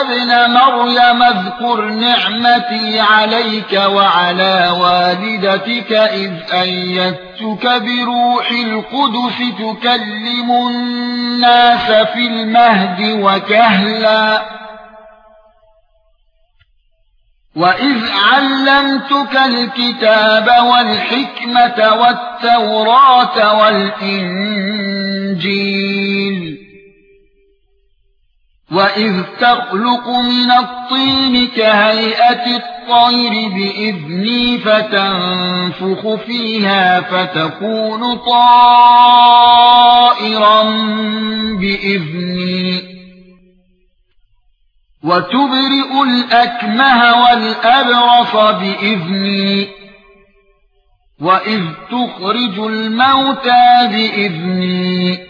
ابْنَ مَرْيَمَ اذْكُرْ نِعْمَتِي عَلَيْكَ وَعَلَى وَالِدَتِكَ إِذْ أَيَّدتُّكَ بِرُوحِ الْقُدُسِ تُكَلِّمُ النَّاسَ فِي الْمَهْدِ وَكَهْلًا وَإِذْ عَلَّمْتُكَ الْكِتَابَ وَالْحِكْمَةَ وَالتَّوْرَاةَ وَالْإِنْجِيلَ وَإِذْ تَخْلُقُ مِنَ الطِّينِ كَهَيْئَةِ الطَّيْرِ بِإِذْنِي فَتَنفُخُ فِيهَا فَتَكُونُ طَائِرًا بِإِذْنِي وَتُبْرِئُ الْأَكْمَهَ وَالْأَبْرَصَ بِإِذْنِي وَإِذْ تُخْرِجُ الْمَوْتَى بِإِذْنِي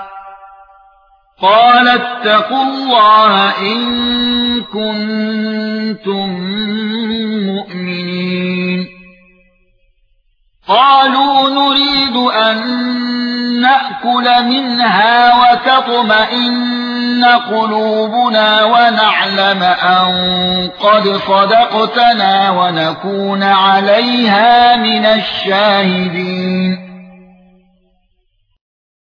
قال اتقوا الله إن كنتم مؤمنين. قالوا نريد أن نأكل منها وتطمئن قلوبنا ونعلم أن قد صدقتنا ونكون عليها من الشاهدين.